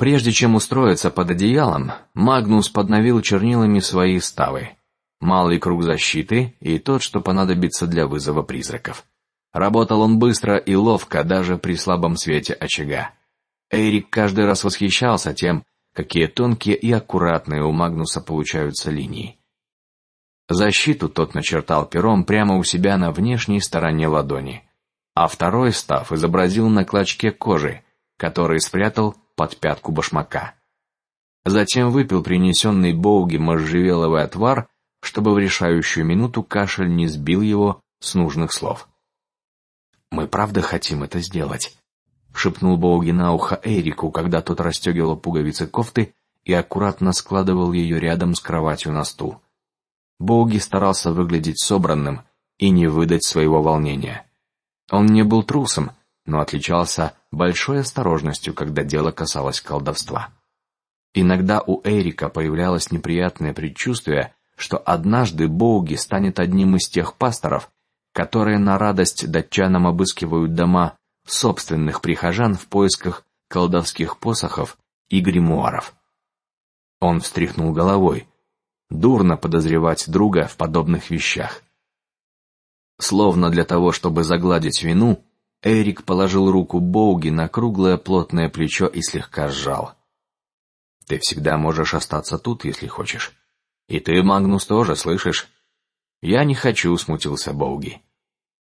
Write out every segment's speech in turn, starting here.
Прежде чем устроиться под одеялом, Магнус подновил чернилами свои ставы. Малый круг защиты и тот, что понадобится для вызова призраков. Работал он быстро и ловко, даже при слабом свете очага. Эрик каждый раз восхищался тем, какие тонкие и аккуратные у Магнуса получаются линии. Защиту тот начертал пером прямо у себя на внешней стороне ладони, а второй став изобразил на клочке кожи, который спрятал под пятку башмака. Затем выпил принесенный Боуги можжевеловый отвар, чтобы в решающую минуту кашель не сбил его с нужных слов. Мы правда хотим это сделать, шепнул Боуги на ухо Эрику, когда тот расстегивал пуговицы кофты и аккуратно складывал ее рядом с кроватью на стул. Боуги старался выглядеть собранным и не выдать своего волнения. Он не был трусом, но отличался большой осторожностью, когда дело касалось колдовства. Иногда у Эрика появлялось неприятное предчувствие, что однажды Боуги станет одним из тех пасторов, которые на радость датчанам обыскивают дома собственных прихожан в поисках колдовских посохов и гримуаров. Он встряхнул головой. Дурно подозревать друга в подобных вещах. Словно для того, чтобы загладить вину, Эрик положил руку Боуги на круглое плотное плечо и слегка сжал. Ты всегда можешь остаться тут, если хочешь. И ты, Магнус, тоже слышишь? Я не хочу, смутился Боуги.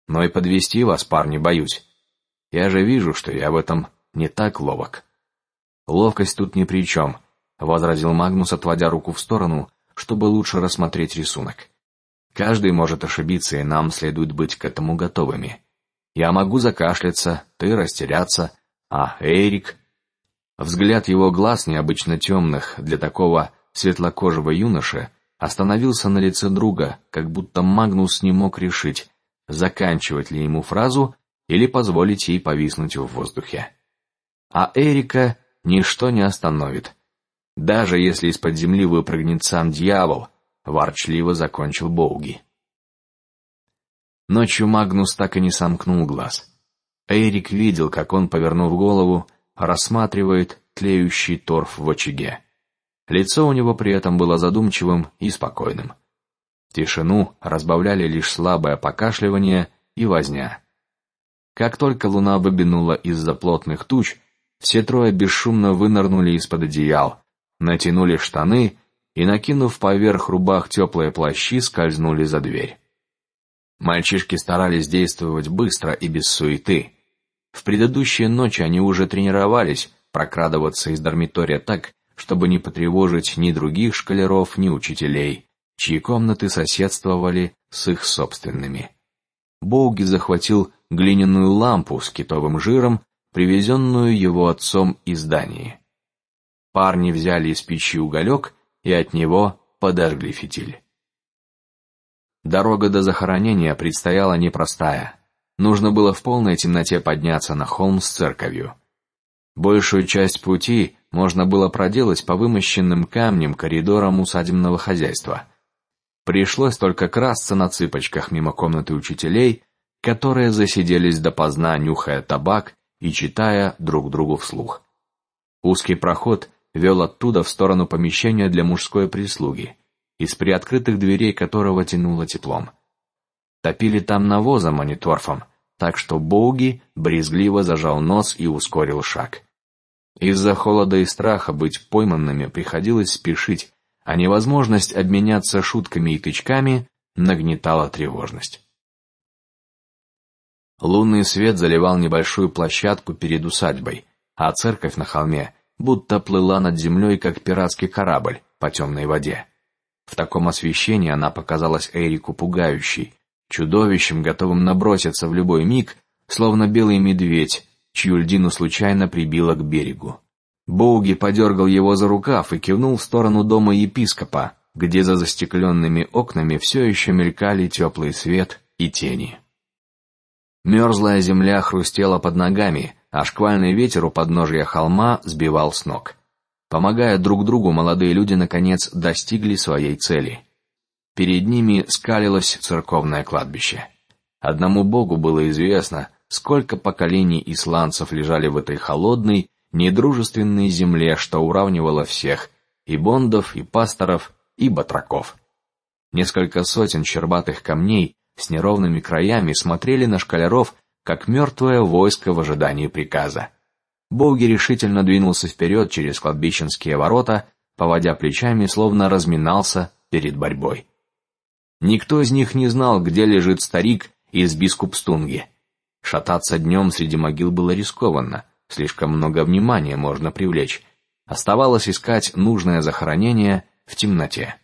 Но и подвести вас, парни, боюсь. Я же вижу, что я в этом не так ловок. Ловкость тут ни при чем, возразил Магнус, отводя руку в сторону, чтобы лучше рассмотреть рисунок. Каждый может ошибиться, и нам следует быть к этому готовыми. Я могу закашляться, ты растеряться, а Эрик. Взгляд его глаз необычно темных для такого светлокожего юноши остановился на лице друга, как будто Магнус не мог решить, заканчивать ли ему фразу или позволить ей повиснуть в воздухе. А Эрика ничто не остановит, даже если из-под земли выпрыгнет сам дьявол. Ворчливо закончил Боуги. Ночью Магнус так и не сомкнул глаз. Эрик видел, как он, повернув голову, рассматривает тлеющий торф в очаге. Лицо у него при этом было задумчивым и спокойным. Тишину разбавляли лишь слабое покашливание и возня. Как только луна выглянула из-за плотных туч, все трое бесшумно вынырнули из-под одеял, натянули штаны и, накинув поверх рубах теплые плащи, скользнули за дверь. Мальчишки старались действовать быстро и без суеты. В предыдущие ночи они уже тренировались прокрадываться из дармитория так, чтобы не потревожить ни других школяров, ни учителей, чьи комнаты соседствовали с их собственными. Боуги захватил глиняную лампу с китовым жиром, привезенную его отцом из Дании. Парни взяли из печи уголек и от него подожгли фитиль. Дорога до захоронения предстояла непростая. Нужно было в полной темноте подняться на холм с церковью. Большую часть пути можно было проделать по вымощенным камнем коридорам усадебного хозяйства. Пришлось только красться на цыпочках мимо комнаты учителей, которые засиделись допоздна, нюхая табак и читая друг другу вслух. Узкий проход вел оттуда в сторону помещения для мужской прислуги, из приоткрытых дверей которого тянуло теплом. Топили там навозом, а не торфом, так что Боуги брезгливо зажал нос и ускорил шаг. Из-за холода и страха быть пойманными приходилось спешить, а невозможность обменяться шутками и тычками нагнетала тревожность. Лунный свет заливал небольшую площадку перед усадьбой, а церковь на холме будто плыла над землей, как пиратский корабль по темной воде. В таком освещении она показалась Эрику пугающей, чудовищем, готовым наброситься в любой миг, словно белый медведь, чью льдину случайно прибило к берегу. Боуги подергал его за рукав и кивнул в сторону дома епископа, где за застекленными окнами все еще мелькали теплый свет и тени. Мерзлая земля хрустела под ногами, а шквальный ветер у подножия холма сбивал с ног. Помогая друг другу, молодые люди наконец достигли своей цели. Перед ними скалилось церковное кладбище. Одному Богу было известно, сколько поколений исландцев лежали в этой холодной недружественной земле, что уравнивало всех и бондов, и пасторов, и батраков. Несколько сотен щербатых камней с неровными краями смотрели на шкалеров, как мертвое войско в ожидании приказа. Боуги решительно двинулся вперед через кладбищенские ворота, поводя плечами, словно разминался перед борьбой. Никто из них не знал, где лежит старик из Бискупстунги. Шататься днем среди могил было рискованно, слишком много внимания можно привлечь. Оставалось искать нужное захоронение в темноте.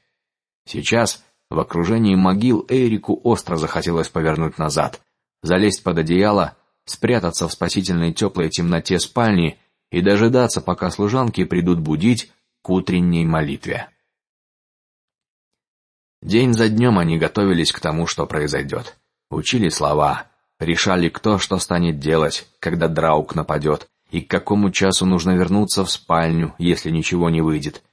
Сейчас в окружении могил Эрику остро захотелось повернуть назад, залезть под одеяло, спрятаться в спасительной теплой темноте спальни и дожидаться, пока служанки придут будить к утренней молитве. День за днем они готовились к тому, что произойдет, учили слова, решали, кто что станет делать, когда Драук нападет, и к какому часу нужно вернуться в спальню, если ничего не выйдет.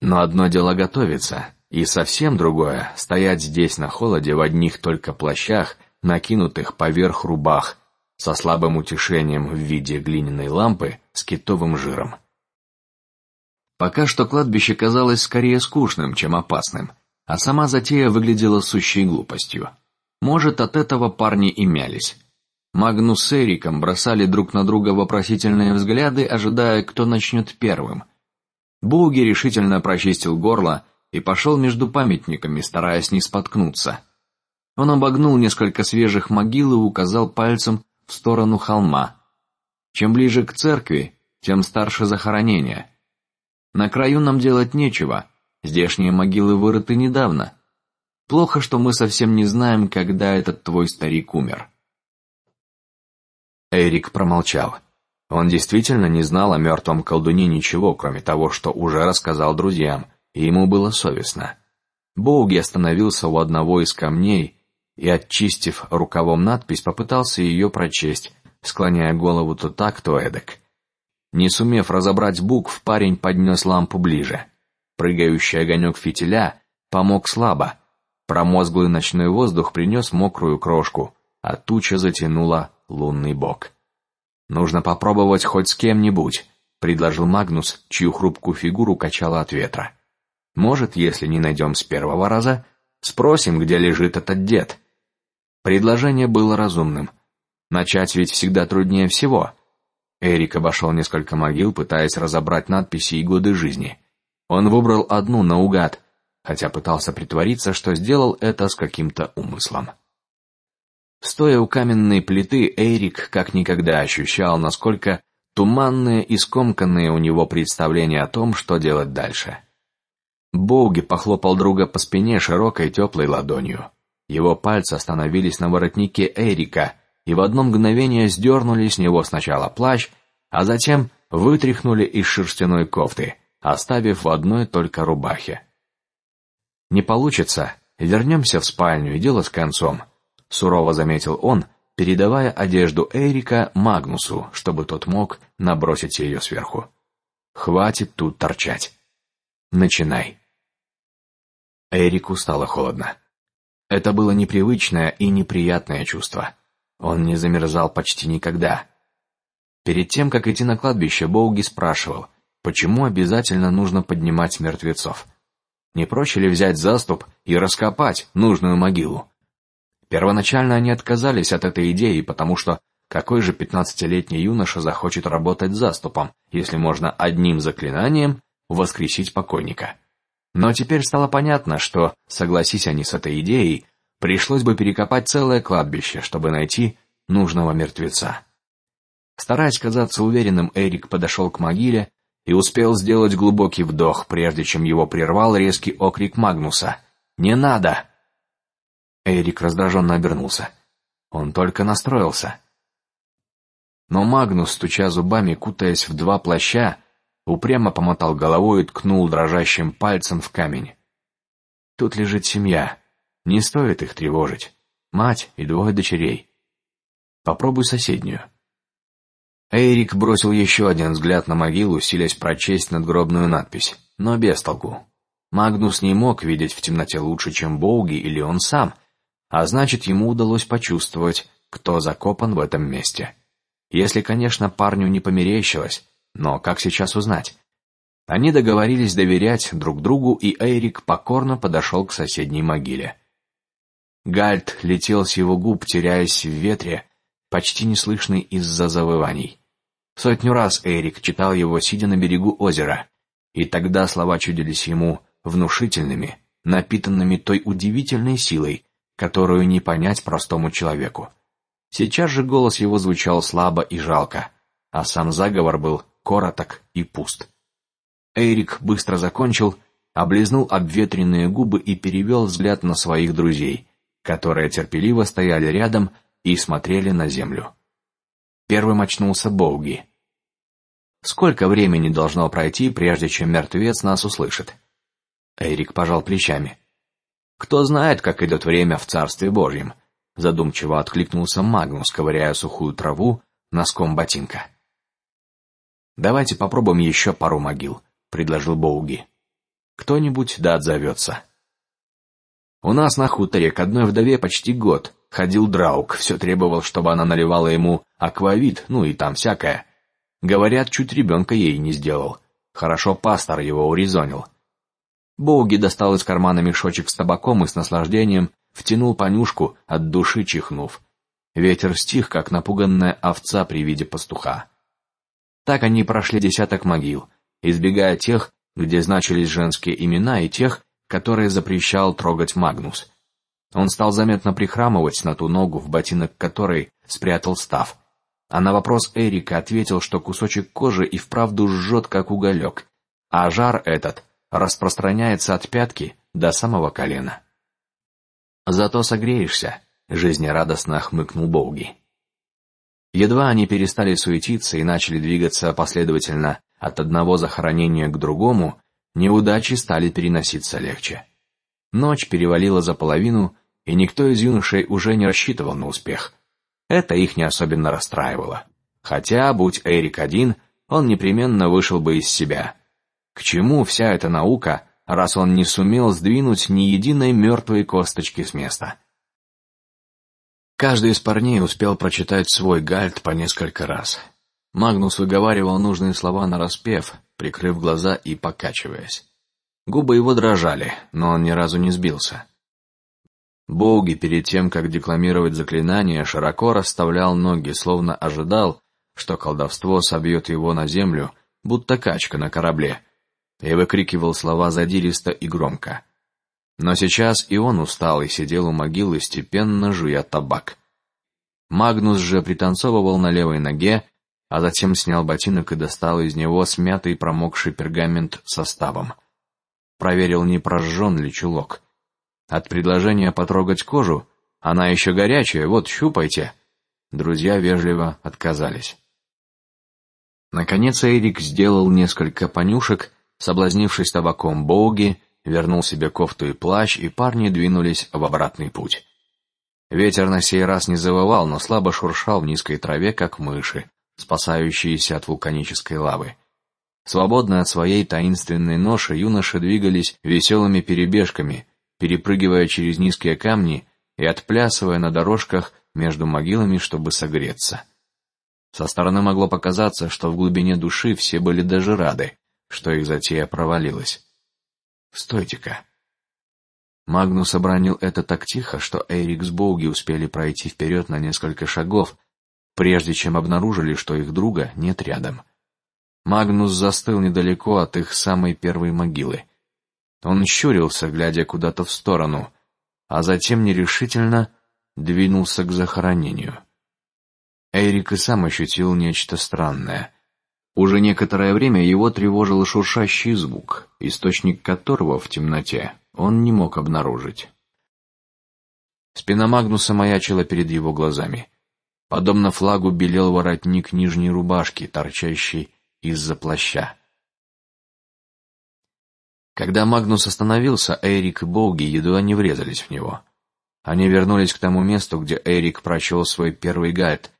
Но одно дело готовиться, и совсем другое стоять здесь на холоде в одних только плащах, накинутых поверх рубах, со слабым утешением в виде глиняной лампы с китовым жиром. Пока что кладбище казалось скорее скучным, чем опасным, а сама затея выглядела сущей глупостью. Может, от этого парни и мялись. Магнус с Эриком бросали друг на друга вопросительные взгляды, ожидая, кто начнет первым. Буги решительно прочистил горло и пошел между памятниками, стараясь не споткнуться. Он обогнул несколько свежих могил и указал пальцем в сторону холма. Чем ближе к церкви, тем старше захоронение. На краю нам делать нечего. Здешние могилы вырыты недавно. Плохо, что мы совсем не знаем, когда этот твой старик умер. Эрик промолчал. Он действительно не знал о мертвом колдуне ничего, кроме того, что уже рассказал друзьям, и ему было совестно. Боуги остановился у одного из камней и, очистив рукавом надпись, попытался ее прочесть, склоняя голову то так, то эдак. Не сумев разобрать букв, парень поднес лампу ближе. Прыгающий огонек фитиля помог слабо. Промозглый ночной воздух принес мокрую крошку, а туча затянула лунный бок. Нужно попробовать хоть с кем-нибудь, предложил Магнус, чью хрупкую фигуру качало от ветра. Может, если не найдем с первого раза, спросим, где лежит этот дед. Предложение было разумным. Начать ведь всегда труднее всего. Эрик обошел несколько могил, пытаясь разобрать надписи и годы жизни. Он выбрал одну наугад, хотя пытался притвориться, что сделал это с каким-то умыслом. Стоя у каменной плиты, Эрик как никогда ощущал, насколько туманные и скомканные у него представления о том, что делать дальше. Боуги похлопал друга по спине широкой теплой ладонью. Его пальцы остановились на воротнике Эрика, и в одно мгновение сдернули с него сначала плащ, а затем вытряхнули из шерстяной кофты, оставив в одной только рубахе. Не получится, вернемся в спальню и дело с концом, сурово заметил он, передавая одежду Эрика Магнусу, чтобы тот мог набросить ее сверху. Хватит тут торчать. Начинай. Эрику стало холодно. Это было непривычное и неприятное чувство. Он не замерзал почти никогда. Перед тем, как идти на кладбище, Боуги спрашивал, почему обязательно нужно поднимать мертвецов. Не проще ли взять заступ и раскопать нужную могилу? Первоначально они отказались от этой идеи, потому что какой же пятнадцатилетний юноша захочет работать заступом, если можно одним заклинанием воскресить покойника? Но теперь стало понятно, что согласись они с этой идеей, Пришлось бы перекопать целое кладбище, чтобы найти нужного мертвеца. Стараясь казаться уверенным, Эрик подошел к могиле и успел сделать глубокий вдох, прежде чем его прервал резкий окрик Магнуса: "Не надо!" Эрик раздраженно обернулся. Он только настроился. Но Магнус, стуча зубами, кутаясь в два плаща, упрямо помотал головой и ткнул дрожащим пальцем в камень. Тут лежит семья. Не стоит их тревожить. Мать и двое дочерей. Попробуй соседнюю. Эрик бросил еще один взгляд на могилу, силясь прочесть надгробную надпись, но без толку. Магнус не мог видеть в темноте лучше, чем Боуги или он сам, а значит, ему удалось почувствовать, кто закопан в этом месте. Если, конечно, парню не померещилось, но как сейчас узнать? Они договорились доверять друг другу, и Эрик покорно подошел к соседней могиле. Гальт летел с его губ, теряясь в ветре, почти неслышный из-за завываний. Сотню раз Эрик читал его, сидя на берегу озера, и тогда слова чудились ему внушительными, напитанными той удивительной силой, которую не понять простому человеку. Сейчас же голос его звучал слабо и жалко, а сам заговор был короток и пуст. Эрик быстро закончил, облизнул обветренные губы и перевел взгляд на своих друзей, которые терпеливо стояли рядом и смотрели на землю. Первым очнулся Боуги. Сколько времени должно пройти, прежде чем мертвец нас услышит? Эрик пожал плечами. Кто знает, как идет время в царстве Божьем? Задумчиво откликнулся Магнус, ковыряя сухую траву носком ботинка. Давайте попробуем еще пару могил, предложил Боуги. Кто-нибудь да отзовется. У нас на хуторе к одной вдове почти год ходил Драук, все требовал, чтобы она наливала ему аквавит, ну и там всякое. Говорят, чуть ребенка ей не сделал. Хорошо пастор его урезонил. Боуги достал из кармана мешочек с табаком и с наслаждением втянул понюшку, от души чихнув. Ветер стих, как напуганная овца при виде пастуха. Так они прошли десяток могил, избегая тех, где значились женские имена, и тех, которые запрещал трогать Магнус. Он стал заметно прихрамывать на ту ногу, в ботинок которой спрятал став. А на вопрос Эрика ответил, что кусочек кожи и вправду жжет, как уголек, а жар этот распространяется от пятки до самого колена. Зато согреешься, жизнерадостно хмыкнул Боуги. Едва они перестали суетиться и начали двигаться последовательно от одного захоронения к другому, неудачи стали переноситься легче. Ночь перевалила за половину, и никто из юношей уже не рассчитывал на успех. Это их не особенно расстраивало. Хотя, будь Эрик один, он непременно вышел бы из себя. К чему вся эта наука, раз он не сумел сдвинуть ни единой мертвой косточки с места? Каждый из парней успел прочитать свой гальт по несколько раз. Магнус выговаривал нужные слова на распев, прикрыв глаза и покачиваясь. Губы его дрожали, но он ни разу не сбился. Боуги перед тем, как декламировать заклинание, широко расставлял ноги, словно ожидал, что колдовство собьет его на землю, будто качка на корабле, и выкрикивал слова задиристо и громко. Но сейчас и он устал и сидел у могилы, степенно жуя табак. Магнус же пританцовывал на левой ноге, а затем снял ботинок и достал из него смятый промокший пергамент составом. Проверил, не прожжен ли чулок. От предложения потрогать кожу, она еще горячая, вот щупайте. Друзья вежливо отказались. Наконец Эрик сделал несколько понюшек, соблазнившись табаком Боуги вернул себе кофту и плащ, и парни двинулись в обратный путь. Ветер на сей раз не завывал, но слабо шуршал в низкой траве, как мыши, спасающиеся от вулканической лавы. Свободно от своей таинственной ноши, юноши двигались веселыми перебежками, перепрыгивая через низкие камни и отплясывая на дорожках между могилами, чтобы согреться. Со стороны могло показаться, что в глубине души все были даже рады, что их затея провалилась. Стойте-ка. Магнус обронил это так тихо, что Эрик с Боуги успели пройти вперед на несколько шагов, прежде чем обнаружили, что их друга нет рядом. Магнус застыл недалеко от их самой первой могилы. Он щурился, глядя куда-то в сторону, а затем нерешительно двинулся к захоронению. Эрик и сам ощутил нечто странное. Уже некоторое время его тревожил шуршащий звук, источник которого в темноте он не мог обнаружить. Спина Магнуса маячила перед его глазами. Подобно флагу белел воротник нижней рубашки, торчащий из-за плаща. Когда Магнус остановился, Эрик и Боуги едва не врезались в него. Они вернулись к тому месту, где Эрик прочел свой первый гайд.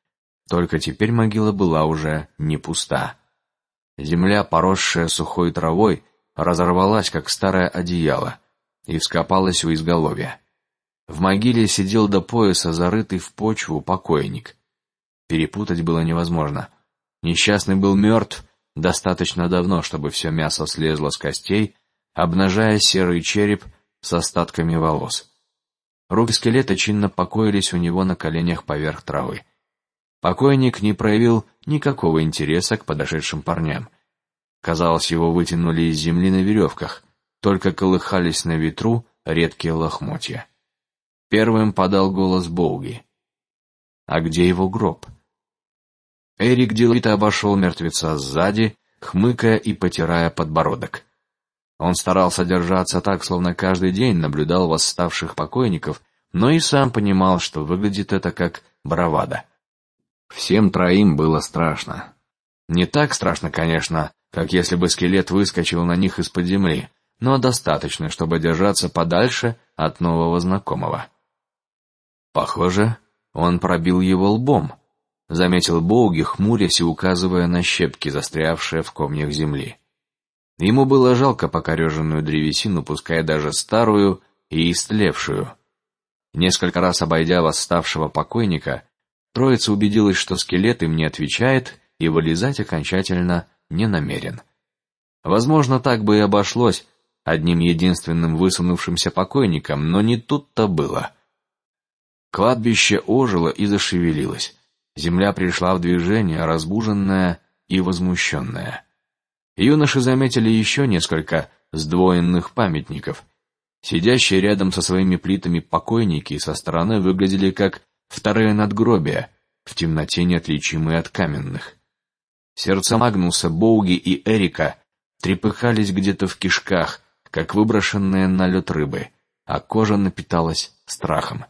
Только теперь могила была уже не пуста. Земля, поросшая сухой травой, разорвалась как старое одеяло и вскопалась у изголовья. В могиле сидел до пояса зарытый в почву покойник. Перепутать было невозможно. Несчастный был мертв достаточно давно, чтобы все мясо слезло с костей, обнажая серый череп с остатками волос. Руки скелета чинно покоились у него на коленях поверх травы. Покойник не проявил никакого интереса к подошедшим парням. Казалось, его вытянули из земли на веревках, только колыхались на ветру редкие лохмотья. Первым подал голос Боуги. А где его гроб? Эрик деловито обошел мертвеца сзади, хмыкая и потирая подбородок. Он старался держаться так, словно каждый день наблюдал восставших покойников, но и сам понимал, что выглядит это как бравада. Всем троим было страшно. Не так страшно, конечно, как если бы скелет выскочил на них из-под земли, но достаточно, чтобы держаться подальше от нового знакомого. Похоже, он пробил его лбом, заметил Боуги, хмурясь и указывая на щепки, застрявшие в комьях земли. Ему было жалко покореженную древесину, пускай даже старую и истлевшую. Несколько раз обойдя восставшего покойника, троица убедилась, что скелет им не отвечает и вылезать окончательно не намерен. Возможно, так бы и обошлось одним единственным высунувшимся покойником, но не тут-то было. Кладбище ожило и зашевелилось. Земля пришла в движение, разбуженная и возмущенная. Юноши заметили еще несколько сдвоенных памятников. Сидящие рядом со своими плитами покойники со стороны выглядели как вторые надгробия, в темноте неотличимые от каменных. Сердца Магнуса, Боуги и Эрика трепыхались где-то в кишках, как выброшенные на лед рыбы, а кожа напиталась страхом.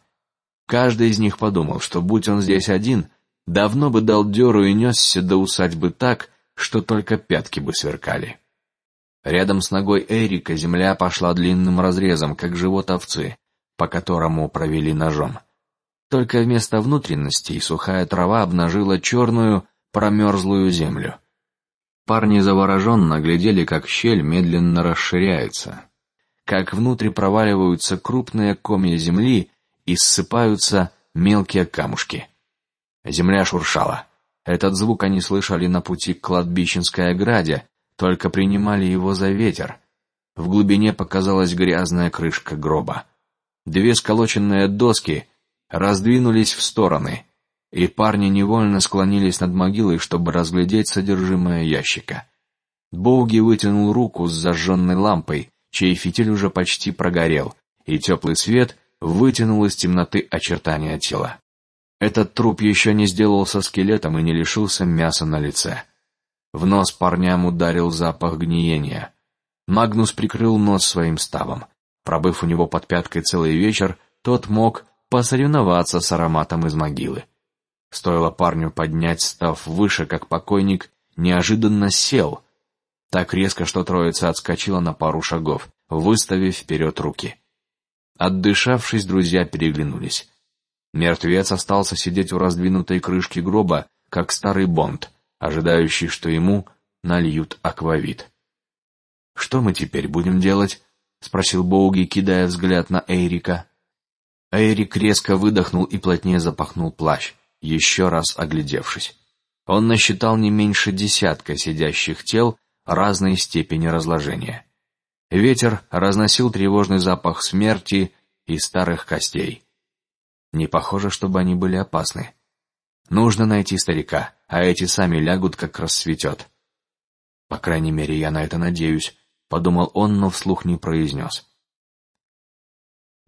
Каждый из них подумал, что будь он здесь один, давно бы дал дёру и несся до усадьбы так, что только пятки бы сверкали. Рядом с ногой Эрика земля пошла длинным разрезом, как живот овцы, по которому провели ножом. Только вместо внутренностей сухая трава обнажила черную промерзлую землю. Парни завороженно глядели, как щель медленно расширяется, как внутрь проваливаются крупные комья земли и ссыпаются мелкие камушки. Земля шуршала. Этот звук они слышали на пути к кладбищенской ограде, только принимали его за ветер. В глубине показалась грязная крышка гроба. Две сколоченные доски раздвинулись в стороны, и парни невольно склонились над могилой, чтобы разглядеть содержимое ящика. Боуги вытянул руку с зажженной лампой, чей фитиль уже почти прогорел, и теплый свет вытянул из темноты очертания тела. Этот труп еще не сделался скелетом и не лишился мяса на лице. В нос парням ударил запах гниения. Магнус прикрыл нос своим ставом. Пробыв у него под пяткой целый вечер, тот мог посоревноваться с ароматом из могилы. Стоило парню поднять став выше, как покойник неожиданно сел, так резко, что троица отскочила на пару шагов, выставив вперед руки. Отдышавшись, друзья переглянулись. Мертвец остался сидеть у раздвинутой крышки гроба, как старый бонд, ожидающий, что ему нальют аквавит. Что мы теперь будем делать? – спросил Боуги, кидая взгляд на Эрика. Эрик резко выдохнул и плотнее запахнул плащ еще раз оглядевшись. Он насчитал не меньше десятка сидящих тел разной степени разложения. Ветер разносил тревожный запах смерти и старых костей. Не похоже, чтобы они были опасны. Нужно найти старика, а эти сами лягут, как рассветет. По крайней мере, я на это надеюсь, подумал он, но вслух не произнес.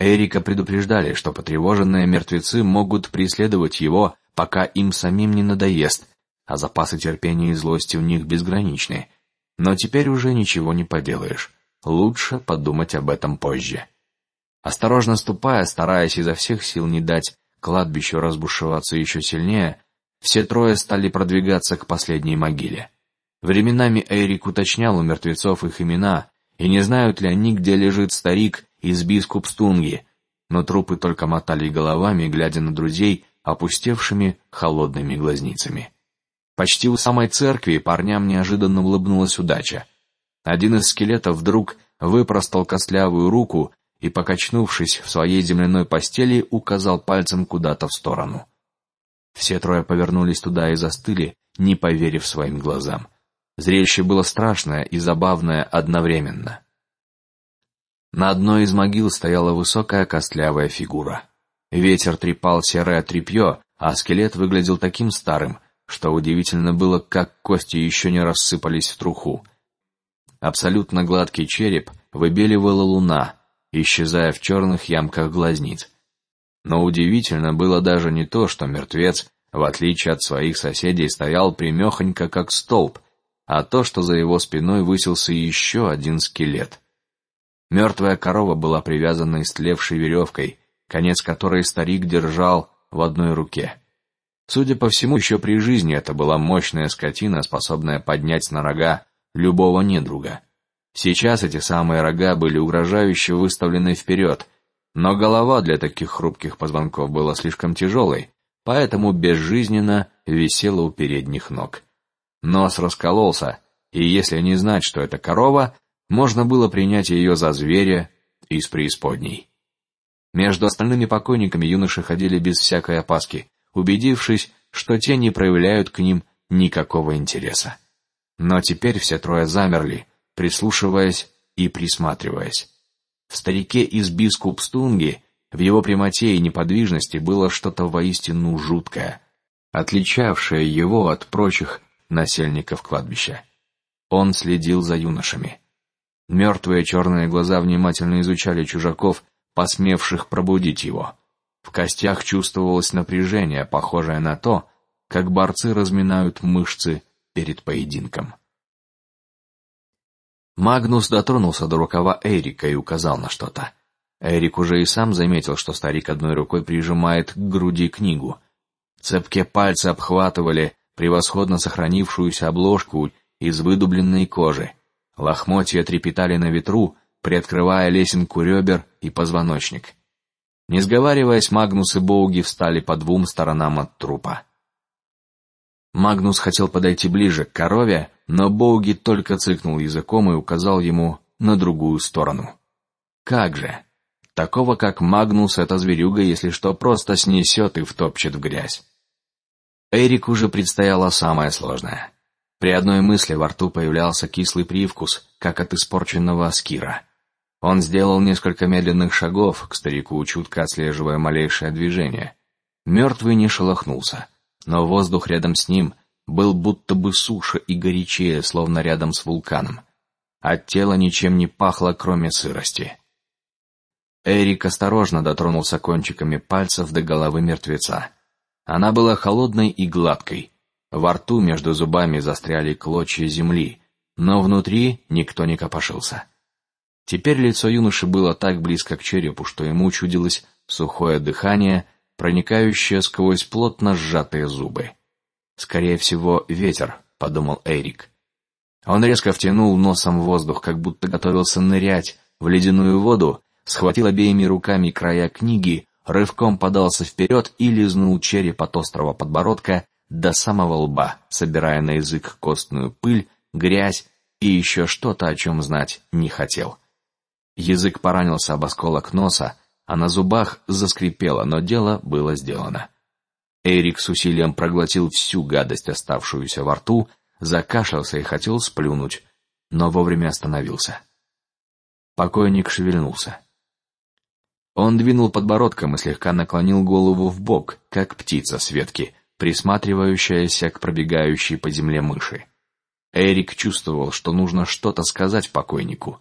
Эрика предупреждали, что потревоженные мертвецы могут преследовать его пока им самим не надоест, а запасы терпения и злости у них безграничны. Но теперь уже ничего не поделаешь. Лучше подумать об этом позже. Осторожно ступая, стараясь изо всех сил не дать кладбищу разбушеваться еще сильнее, все трое стали продвигаться к последней могиле. Временами Эрик уточнял у мертвецов их имена и не знают ли они, где лежит старик из Бискупстунги, но трупы только мотали головами, глядя на друзей опустевшими холодными глазницами. Почти у самой церкви парням неожиданно улыбнулась удача. Один из скелетов вдруг выпростал костлявую руку и, покачнувшись в своей земляной постели, указал пальцем куда-то в сторону. Все трое повернулись туда и застыли, не поверив своим глазам. Зрелище было страшное и забавное одновременно. На одной из могил стояла высокая костлявая фигура. Ветер трепал серое тряпье, а скелет выглядел таким старым, что удивительно было, как кости еще не рассыпались в труху. Абсолютно гладкий череп выбеливала луна, исчезая в черных ямках глазниц. Но удивительно было даже не то, что мертвец, в отличие от своих соседей, стоял примехонько как столб, а то, что за его спиной высился еще один скелет. Мертвая корова была привязана истлевшей веревкой, конец которой старик держал в одной руке. Судя по всему, еще при жизни это была мощная скотина, способная поднять на рога любого недруга. Сейчас эти самые рога были угрожающе выставлены вперед, но голова для таких хрупких позвонков была слишком тяжелой, поэтому безжизненно висела у передних ног. Нос раскололся, и если не знать, что это корова, можно было принять ее за зверя из преисподней. Между остальными покойниками юноши ходили без всякой опаски, убедившись, что те не проявляют к ним никакого интереса. Но теперь все трое замерли, прислушиваясь и присматриваясь. В старике из Бискупстунги, в его прямоте и неподвижности было что-то воистину жуткое, отличавшее его от прочих насельников кладбища. Он следил за юношами. Мертвые черные глаза внимательно изучали чужаков, посмевших пробудить его. В костях чувствовалось напряжение, похожее на то, как борцы разминают мышцы перед поединком. Магнус дотронулся до рукава Эрика и указал на что-то. Эрик уже и сам заметил, что старик одной рукой прижимает к груди книгу. Цепкие пальцы обхватывали превосходно сохранившуюся обложку из выдубленной кожи. Лохмотья трепетали на ветру, приоткрывая лесенку ребер и позвоночник. Не сговариваясь, Магнус и Боуги встали по двум сторонам от трупа. Магнус хотел подойти ближе к корове, но Боуги только цыкнул языком и указал ему на другую сторону. Как же? Такого как Магнус эта зверюга, если что, просто снесет и втопчет в грязь. Эрик уже предстояло самое сложное. При одной мысли во рту появлялся кислый привкус, как от испорченного аскира. Он сделал несколько медленных шагов к старику, чутко отслеживая малейшее движение. Мертвый не шелохнулся, но воздух рядом с ним был будто бы суше и горячее, словно рядом с вулканом. От тела ничем не пахло, кроме сырости. Эрик осторожно дотронулся кончиками пальцев до головы мертвеца. Она была холодной и гладкой. Во рту между зубами застряли клочья земли, но внутри никто не копошился. Теперь лицо юноши было так близко к черепу, что ему чудилось сухое дыхание, проникающее сквозь плотно сжатые зубы. Скорее всего, ветер, подумал Эрик. Он резко втянул носом воздух, как будто готовился нырять в ледяную воду, схватил обеими руками края книги, рывком подался вперед и лизнул череп от острого подбородка до самого лба, собирая на язык костную пыль, грязь и еще что-то, о чем знать не хотел. Язык поранился об осколок носа, а на зубах заскрипело, но дело было сделано. Эрик с усилием проглотил всю гадость, оставшуюся во рту, закашлялся и хотел сплюнуть, но вовремя остановился. Покойник шевельнулся. Он двинул подбородком и слегка наклонил голову в бок, как птица с ветки, присматривающаяся к пробегающей по земле мыши. Эрик чувствовал, что нужно что-то сказать покойнику,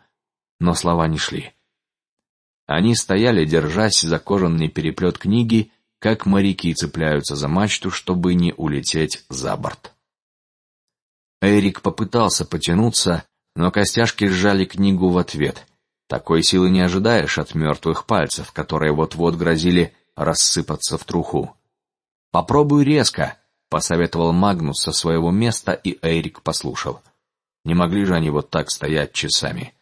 но слова не шли. Они стояли, держась за кожаный переплет книги как моряки цепляются за мачту, чтобы не улететь за борт. Эрик попытался потянуться, но костяшки сжали книгу в ответ. Такой силы не ожидаешь от мертвых пальцев, которые вот-вот грозили рассыпаться в труху. Попробуй резко, посоветовал Магнус со своего места, и Эрик послушал. Не могли же они вот так стоять часами.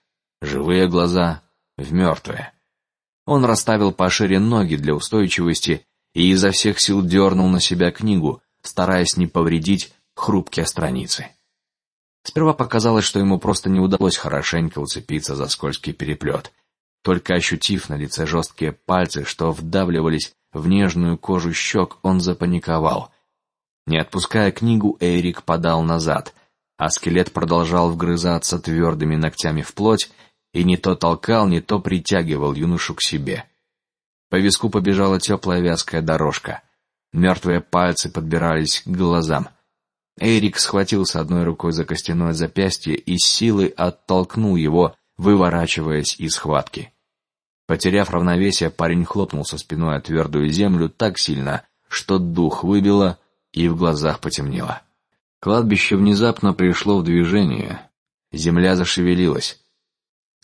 Живые глаза в мертвые. Он расставил пошире ноги для устойчивости и изо всех сил дернул на себя книгу, стараясь не повредить хрупкие страницы. Сперва показалось, что ему просто не удалось хорошенько уцепиться за скользкий переплет. Только ощутив на лице жесткие пальцы, что вдавливались в нежную кожу щек, он запаниковал, Не отпуская книгу, Эрик подал назад, а скелет продолжал вгрызаться твердыми ногтями в плоть и не то толкал, не то притягивал юношу к себе. По виску побежала теплая вязкая дорожка. Мертвые пальцы подбирались к глазам. Эрик схватился одной рукой за костяное запястье и с силой оттолкнул его, выворачиваясь из схватки. Потеряв равновесие, парень хлопнулся спиной о твердую землю так сильно, что дух выбило и в глазах потемнело. Кладбище внезапно пришло в движение. Земля зашевелилась.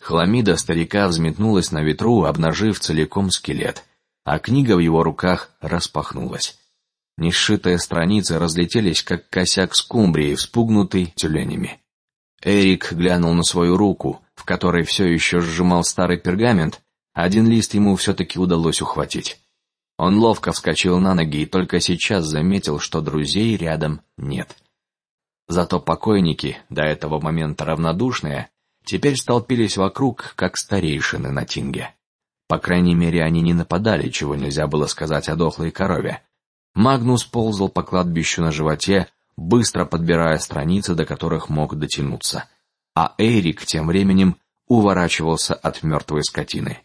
Хламида старика взметнулась на ветру, обнажив целиком скелет, а книга в его руках распахнулась. Несшитые страницы разлетелись, как косяк скумбрии, вспугнутый тюленями. Эрик глянул на свою руку, в которой все еще сжимал старый пергамент. Один лист ему все-таки удалось ухватить. Он ловко вскочил на ноги и только сейчас заметил, что друзей рядом нет. Зато покойники, до этого момента равнодушные, теперь столпились вокруг, как старейшины на тинге. По крайней мере, они не нападали, чего нельзя было сказать о дохлой корове. Магнус ползал по кладбищу на животе, быстро подбирая страницы, до которых мог дотянуться, а Эрик тем временем уворачивался от мертвой скотины.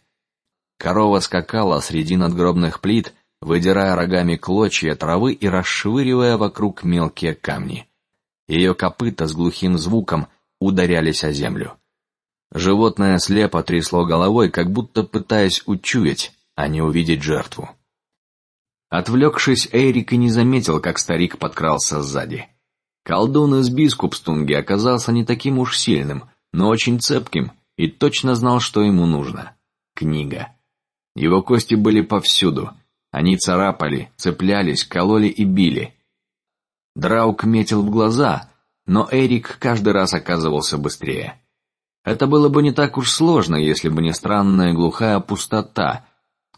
Корова скакала среди надгробных плит, выдирая рогами клочья травы и расшвыривая вокруг мелкие камни. Ее копыта с глухим звуком ударялись о землю. Животное слепо трясло головой, как будто пытаясь учуять, а не увидеть жертву. Отвлекшись, Эрик и не заметил, как старик подкрался сзади. Колдун из Бискупстунги оказался не таким уж сильным, но очень цепким и точно знал, что ему нужно. Книга. Его кости были повсюду. Они царапали, цеплялись, кололи и били. Драук метил в глаза, но Эрик каждый раз оказывался быстрее. Это было бы не так уж сложно, если бы не странная глухая пустота,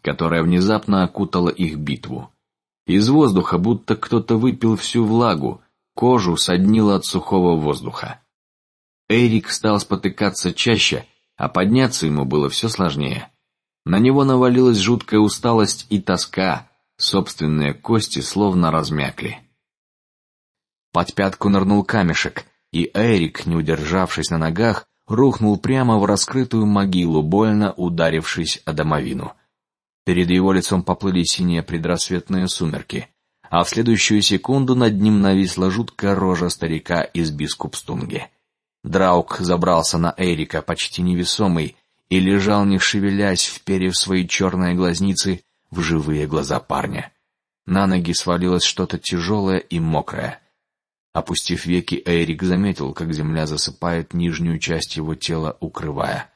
которая внезапно окутала их битву. Из воздуха будто кто-то выпил всю влагу, кожу соднило от сухого воздуха. Эрик стал спотыкаться чаще, а подняться ему было все сложнее. На него навалилась жуткая усталость и тоска, собственные кости словно размякли. Под пятку нырнул камешек, и Эрик, не удержавшись на ногах, рухнул прямо в раскрытую могилу, больно ударившись о домовину. Перед его лицом поплыли синие предрассветные сумерки, а в следующую секунду над ним нависла жуткая рожа старика из Бискупстунги. Драук забрался на Эрика, почти невесомый, и лежал не шевелясь, вперев свои черные глазницы в живые глаза парня. На ноги свалилось что-то тяжелое и мокрое. Опустив веки, Эрик заметил, как земля засыпает нижнюю часть его тела, укрывая.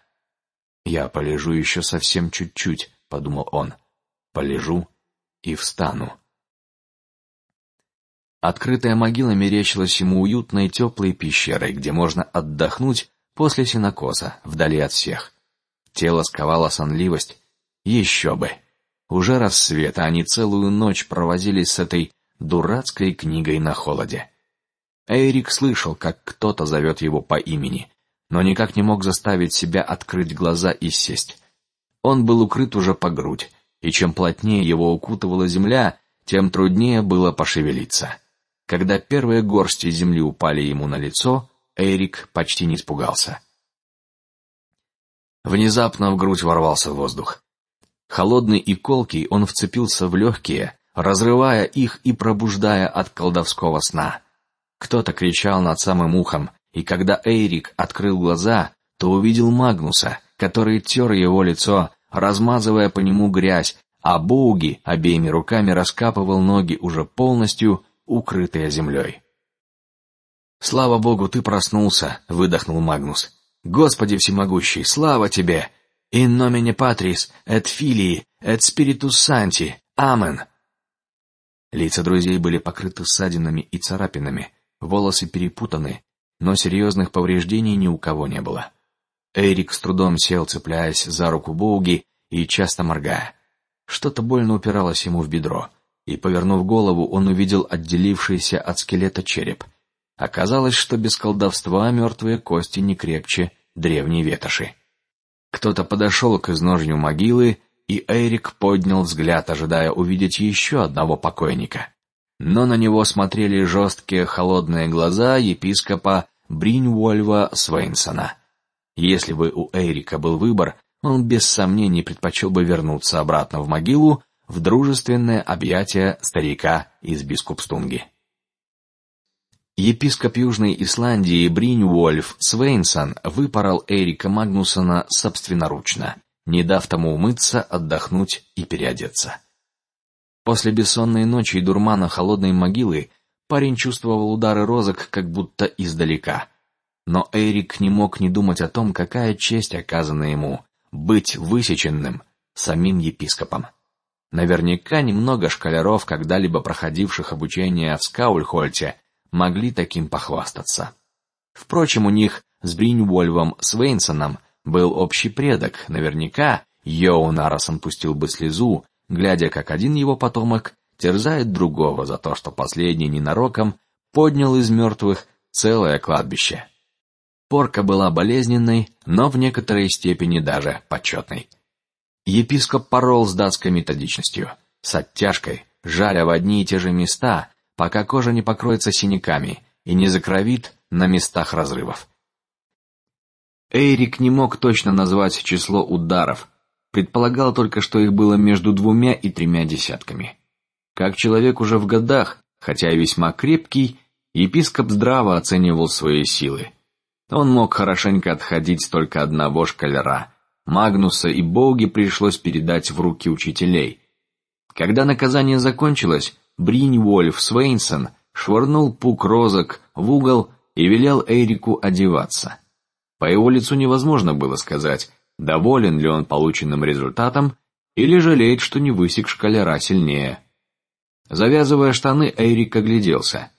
Я полежу еще совсем чуть-чуть, подумал он. Полежу и встану. Открытая могила мерещилась ему уютной теплой пещерой, где можно отдохнуть после синокоса, вдали от всех. Тело сковала сонливость. Еще бы! Уже рассвет, а они целую ночь провозились с этой дурацкой книгой на холоде. Эрик слышал, как кто-то зовет его по имени, но никак не мог заставить себя открыть глаза и сесть. Он был укрыт уже по грудь, и чем плотнее его укутывала земля, тем труднее было пошевелиться. Когда первые горсти земли упали ему на лицо, Эрик почти не испугался. Внезапно в грудь ворвался воздух. Холодный и колкий, он вцепился в легкие, разрывая их и пробуждая от колдовского сна. Кто-то кричал над самым ухом, и когда Эйрик открыл глаза, то увидел Магнуса, который тер его лицо, размазывая по нему грязь, а Боуги обеими руками раскапывал ноги уже полностью укрытые землей. Слава богу, ты проснулся, выдохнул Магнус. Господи всемогущий, слава тебе! In nomine Patris et Filii et Spiritus Sancti. Амен. Лица друзей были покрыты ссадинами и царапинами, волосы перепутаны, но серьезных повреждений ни у кого не было. Эрик с трудом сел, цепляясь за руку Боуги и часто моргая. Что-то больно упиралось ему в бедро, и повернув голову, он увидел отделившийся от скелета череп. Оказалось, что без колдовства мертвые кости не крепче древней ветоши. Кто-то подошел к изножью могилы, и Эрик поднял взгляд, ожидая увидеть еще одного покойника. но на него смотрели жесткие холодные глаза епископа Бриньвольва Свейнсона. Если бы у Эрика был выбор, он без сомнений предпочел бы вернуться обратно в могилу в дружественное объятие старика из Бискупстунги. Епископ Южной Исландии Бриньвольф Свейнсон выпорол Эрика Магнусона собственноручно, не дав тому умыться, отдохнуть и переодеться. После бессонной ночи и дурмана холодной могилы парень чувствовал удары розок как будто издалека. Но Эрик не мог не думать о том, какая честь оказана ему быть высеченным самим епископом. Наверняка немного школяров, когда-либо проходивших обучение в Скаульхольте, могли таким похвастаться. Впрочем, у них с Бриньвольвом Свейнсоном был общий предок. Наверняка Йоун Арасон пустил бы слезу, глядя, как один его потомок терзает другого за то, что последний ненароком поднял из мертвых целое кладбище. Порка была болезненной, но в некоторой степени даже почетной. Епископ порол с датской методичностью, с оттяжкой, жаря в одни и те же места, пока кожа не покроется синяками и не закровит на местах разрывов. Эрик не мог точно назвать число ударов, предполагал только, что их было между двумя и тремя десятками. Как человек уже в годах, хотя и весьма крепкий, епископ здраво оценивал свои силы. Он мог хорошенько отходить только одного шкалера Магнуса и Боуги пришлось передать в руки учителей. Когда наказание закончилось, Бринь Вольф Свейнсон швырнул пук розок в угол и велел Эрику одеваться. По его лицу невозможно было сказать, доволен ли он полученным результатом или жалеет, что не высек шкалера сильнее. Завязывая штаны, Эрик огляделся.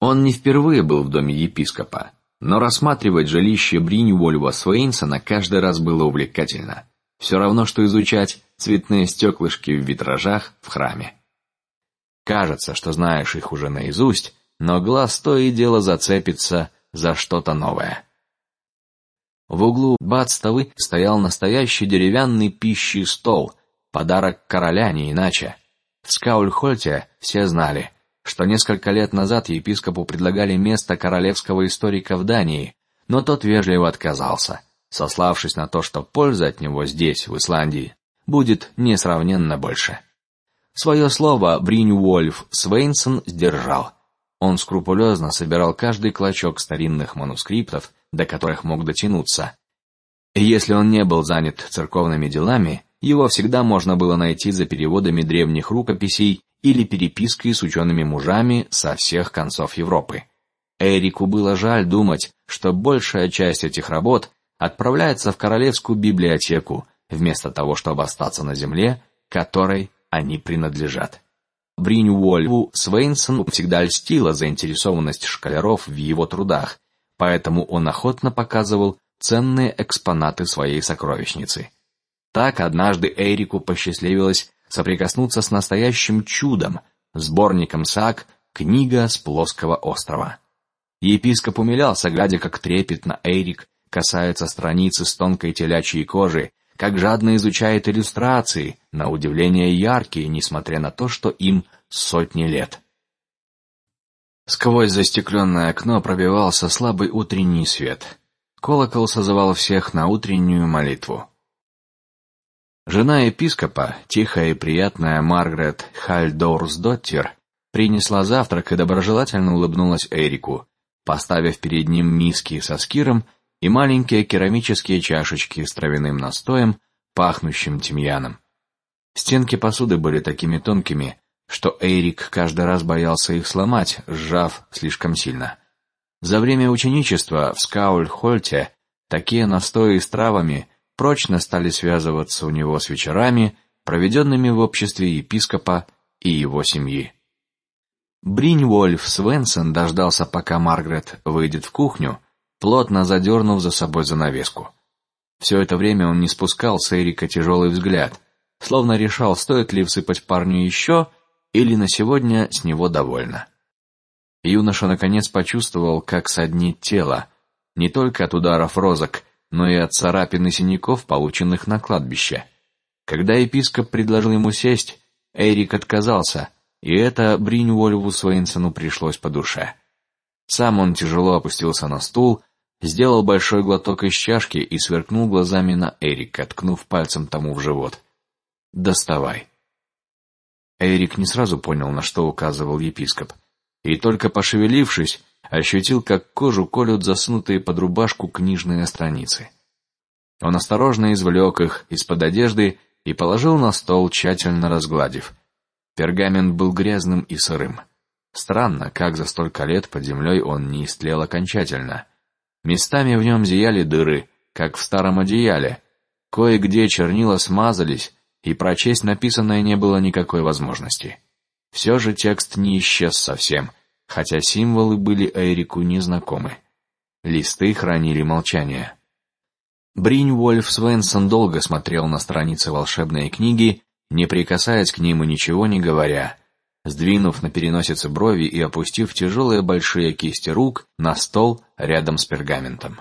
Он не впервые был в доме епископа. Но рассматривать жилище Бриньвольва Свейнсона каждый раз было увлекательно. Все равно, что изучать цветные стеклышки в витражах в храме. Кажется, что знаешь их уже наизусть, но глаз то и дело зацепится за что-то новое. В углу бадстовы стоял настоящий деревянный пищий стол, подарок короля не иначе. В Скаульхольте все знали, что несколько лет назад епископу предлагали место королевского историка в Дании, но тот вежливо отказался, сославшись на то, что польза от него здесь, в Исландии, будет несравненно больше. Свое слово Бриньвольф Свейнсон сдержал. Он скрупулезно собирал каждый клочок старинных манускриптов, до которых мог дотянуться. Если он не был занят церковными делами, его всегда можно было найти за переводами древних рукописей или перепиской с учеными мужами со всех концов Европы. Эрику было жаль думать, что большая часть этих работ отправляется в королевскую библиотеку, вместо того, чтобы остаться на земле, которой они принадлежат. Бриньвольву Свейнсон всегда льстила заинтересованность школяров в его трудах, поэтому он охотно показывал ценные экспонаты своей сокровищницы. Так однажды Эрику посчастливилось соприкоснуться с настоящим чудом, сборником саг «Книга с плоского острова». Епископ умилялся, глядя, как трепетно Эрик касается страницы с тонкой телячьей кожи, как жадно изучает иллюстрации, на удивление яркие, несмотря на то, что им сотни лет. Сквозь застекленное окно пробивался слабый утренний свет. Колокол созывал всех на утреннюю молитву. Жена епископа, тихая и приятная Маргарет Хальдорсдоттер, принесла завтрак и доброжелательно улыбнулась Эрику, поставив перед ним миски со скиром и маленькие керамические чашечки с травяным настоем, пахнущим тимьяном. Стенки посуды были такими тонкими, что Эрик каждый раз боялся их сломать, сжав слишком сильно. За время ученичества в Скаульхольте такие настои с травами прочно стали связываться у него с вечерами, проведенными в обществе епископа и его семьи. Бриньвольф Свенсон дождался, пока Маргарет выйдет в кухню, плотно задернув за собой занавеску. Все это время он не спускал с Эрика тяжелый взгляд, словно решал, стоит ли всыпать парню еще, или на сегодня с него довольно. Юноша наконец почувствовал, как саднит тело, не только от ударов розок, но и от царапин и синяков, полученных на кладбище. Когда епископ предложил ему сесть, Эрик отказался и это Бриньвольву Свейнсону пришлось по душе. Сам он тяжело опустился на стул, сделал большой глоток из чашки и сверкнул глазами на Эрика, ткнув пальцем тому в живот. Доставай. Эрик не сразу понял, на что указывал епископ, и только пошевелившись, ощутил, как кожу колют засунутые под рубашку книжные страницы. Он осторожно извлек их из-под одежды и положил на стол, тщательно разгладив. Пергамент был грязным и сырым. Странно, как за столько лет под землей он не истлел окончательно. Местами в нем зияли дыры, как в старом одеяле. Кое-где чернила смазались, и прочесть написанное не было никакой возможности. Все же текст не исчез совсем, хотя символы были Эрику незнакомы. Листы хранили молчание. Бриньвольф Свенсон долго смотрел на страницы волшебной книги, не прикасаясь к ним и ничего не говоря, сдвинув на переносице брови и опустив тяжелые большие кисти рук на стол рядом с пергаментом.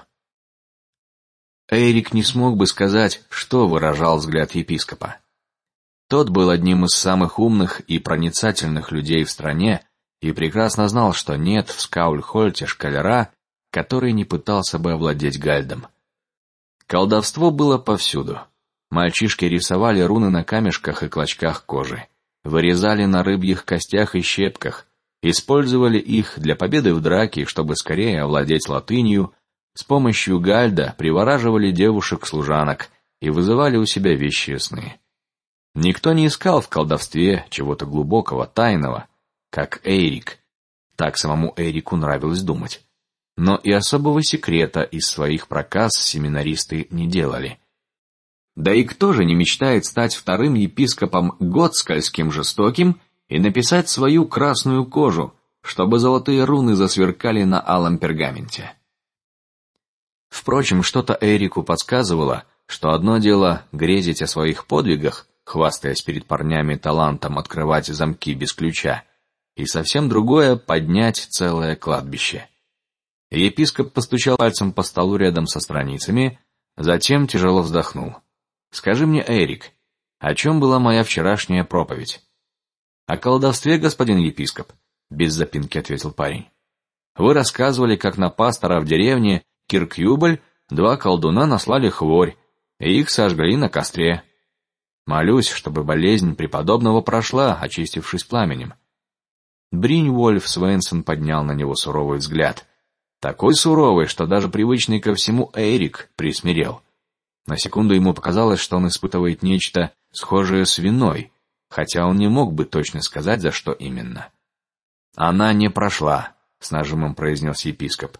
Эрик не смог бы сказать, что выражал взгляд епископа. Тот был одним из самых умных и проницательных людей в стране и прекрасно знал, что нет в Скаульхольте шкалера, который не пытался бы овладеть Гальдом. Колдовство было повсюду. Мальчишки рисовали руны на камешках и клочках кожи, вырезали на рыбьих костях и щепках, использовали их для победы в драке, чтобы скорее овладеть латынью. С помощью Гальда привораживали девушек-служанок и вызывали у себя вещи сны. Никто не искал в колдовстве чего-то глубокого, тайного, как Эрик. Так самому Эрику нравилось думать. Но и особого секрета из своих проказ семинаристы не делали. Да и кто же не мечтает стать вторым епископом Готскальским жестоким и написать свою красную кожу, чтобы золотые руны засверкали на алом пергаменте? Впрочем, что-то Эрику подсказывало, что одно дело грезить о своих подвигах, хвастаясь перед парнями талантом открывать замки без ключа, и совсем другое поднять целое кладбище. Епископ постучал пальцем по столу рядом со страницами, затем тяжело вздохнул. Скажи мне, Эрик, о чем была моя вчерашняя проповедь? О колдовстве, господин епископ, без запинки ответил парень. Вы рассказывали, как на пастора в деревне Киркюбель два колдуна наслали хворь, и их сожгли на костре. Молюсь, чтобы болезнь преподобного прошла, очистившись пламенем. Бриньвольф Свенсон поднял на него суровый взгляд, такой суровый, что даже привычный ко всему Эрик присмирел. На секунду ему показалось, что он испытывает нечто схожее с виной, хотя он не мог бы точно сказать, за что именно. Она не прошла, с нажимом произнес епископ.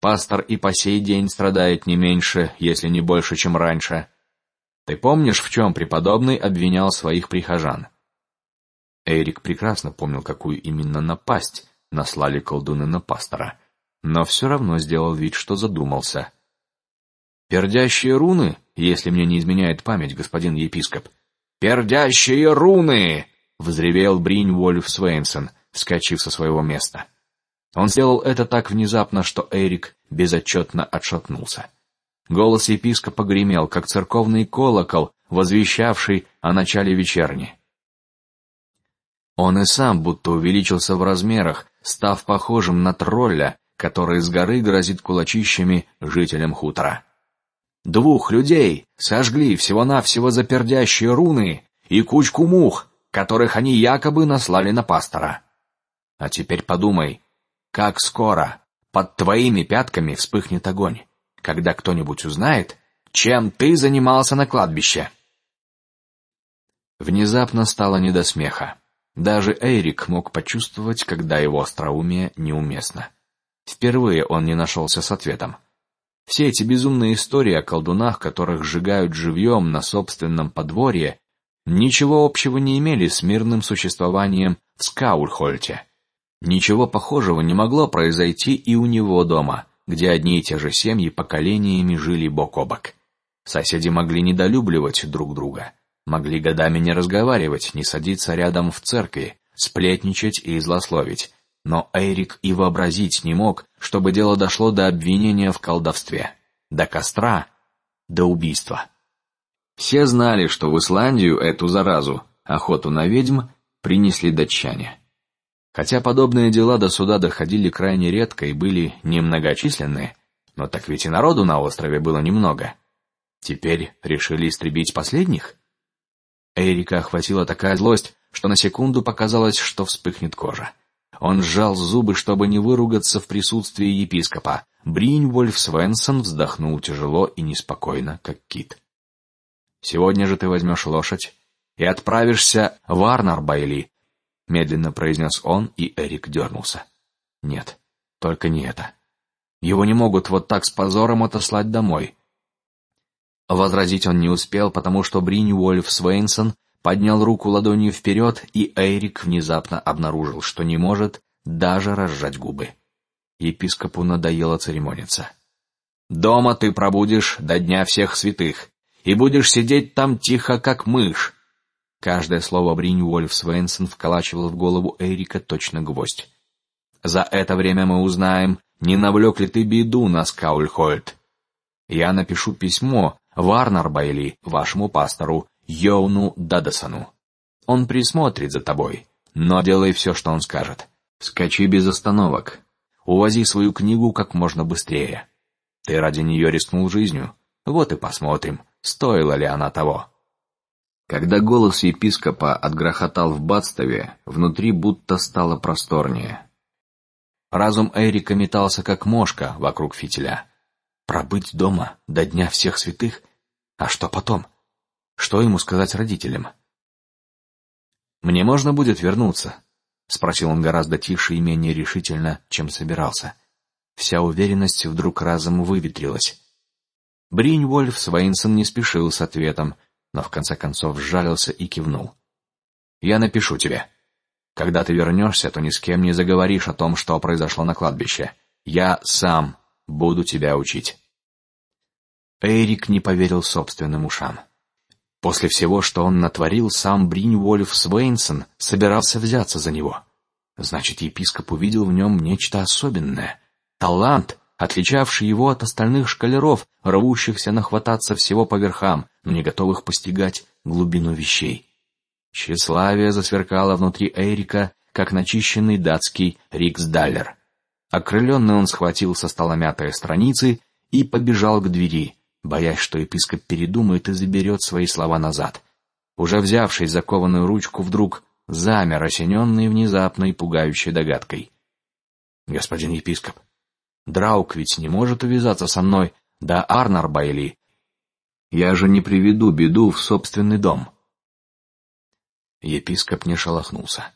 Пастор и по сей день страдает не меньше, если не больше, чем раньше. Ты помнишь, в чем преподобный обвинял своих прихожан? Эрик прекрасно помнил, какую именно напасть наслали колдуны на пастора, но все равно сделал вид, что задумался. Пердящие руны, если мне не изменяет память, господин епископ. Пердящие руны! взревел Бринь Вольф Свейнсон, вскочив со своего места. Он сделал это так внезапно, что Эрик безотчетно отшатнулся. Голос епископа гремел, как церковный колокол, возвещавший о начале вечерни. Он и сам будто увеличился в размерах, став похожим на тролля, который с горы грозит кулачищами жителям хутора. Двух людей сожгли всего-навсего за пердящие руны и кучку мух, которых они якобы наслали на пастора. А теперь подумай, как скоро под твоими пятками вспыхнет огонь когда кто-нибудь узнает, чем ты занимался на кладбище. Внезапно стало не до смеха. Даже Эрик мог почувствовать, когда его остроумие неуместно. Впервые он не нашелся с ответом. Все эти безумные истории о колдунах, которых сжигают живьем на собственном подворье, ничего общего не имели с мирным существованием в Скаульхольте. Ничего похожего не могло произойти и у него дома где одни и те же семьи поколениями жили бок о бок. Соседи могли недолюбливать друг друга, могли годами не разговаривать, не садиться рядом в церкви, сплетничать и злословить. Но Эрик и вообразить не мог, чтобы дело дошло до обвинения в колдовстве, до костра, до убийства. Все знали, что в Исландию эту заразу, охоту на ведьм, принесли датчане. Хотя подобные дела до суда доходили крайне редко и были немногочисленны, но так ведь и народу на острове было немного. Теперь решили истребить последних. Эрика охватила такая злость, что на секунду показалось, что вспыхнет кожа. Он сжал зубы, чтобы не выругаться в присутствии епископа. Бриньвольф Свенсон вздохнул тяжело и неспокойно, как кит. Сегодня же ты возьмешь лошадь и отправишься в Арнарбайли, медленно произнес он, и Эрик дернулся. Нет, только не это. Его не могут вот так с позором отослать домой. Возразить он не успел, потому что Бриньвольф Свенсон поднял руку ладонью вперед, и Эрик внезапно обнаружил, что не может даже разжать губы. Епископу надоело церемониться. Дома ты пробудешь до дня всех святых и будешь сидеть там тихо, как мышь. Каждое слово Бриньвольф Свенсон вколачивал в голову Эрика точно гвоздь. За это время мы узнаем, не навлек ли ты беду на Скаульхольд. Я напишу письмо в Арнарбайли вашему пастору Йоуну Дадасану. Он присмотрит за тобой, но делай все, что он скажет. Скачи без остановок. Увози свою книгу как можно быстрее. Ты ради нее рискнул жизнью. Вот и посмотрим, стоила ли она того. Когда голос епископа отгрохотал в Бадстове, внутри будто стало просторнее. Разум Эрика метался как мошка вокруг фитиля. Пробыть дома до дня всех святых, а что потом? Что ему сказать родителям? Мне можно будет вернуться? спросил он гораздо тише и менее решительно, чем собирался. Вся уверенность вдруг разом выветрилась. Бриньвольф Свейнсон не спешил с ответом, но в конце концов сжалился и кивнул. Я напишу тебе. Когда ты вернешься, то ни с кем не заговоришь о том, что произошло на кладбище. Я сам буду тебя учить. Эрик не поверил собственным ушам. После всего, что он натворил, сам Бриньвольф Свейнсон собирался взяться за него. Значит, епископ увидел в нем нечто особенное, талант, отличавший его от остальных шкалеров, рвущихся нахвататься всего по верхам, но не готовых постигать глубину вещей. Тщеславие засверкало внутри Эрика, как начищенный датский Риксдаллер. Окрыленный он схватил со стола мятые страницы и побежал к двери боясь, что епископ передумает и заберет свои слова назад. Уже взявшись за кованую ручку, вдруг замер, осененный внезапной пугающей догадкой. Господин епископ, Драук ведь не может увязаться со мной до Арнарбайли. Я же не приведу беду в собственный дом. Епископ не шелохнулся.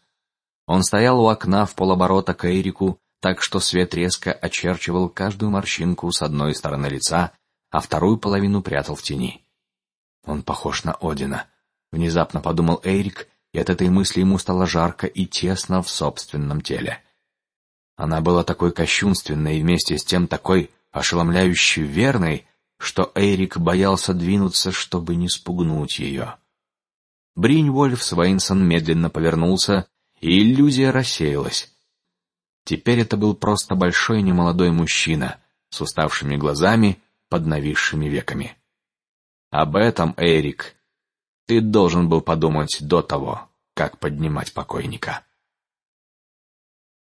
Он стоял у окна в полоборота к Эрику, так что свет резко очерчивал каждую морщинку с одной стороны лица а вторую половину прятал в тени. Он похож на Одина. Внезапно подумал Эрик, и от этой мысли ему стало жарко и тесно в собственном теле. Она была такой кощунственной и вместе с тем такой ошеломляюще верной, что Эрик боялся двинуться, чтобы не спугнуть ее. Бриньвольф Свейнсон медленно повернулся, и иллюзия рассеялась. Теперь это был просто большой немолодой мужчина с уставшими глазами под нависшими веками. Об этом, Эрик, ты должен был подумать до того, как поднимать покойника.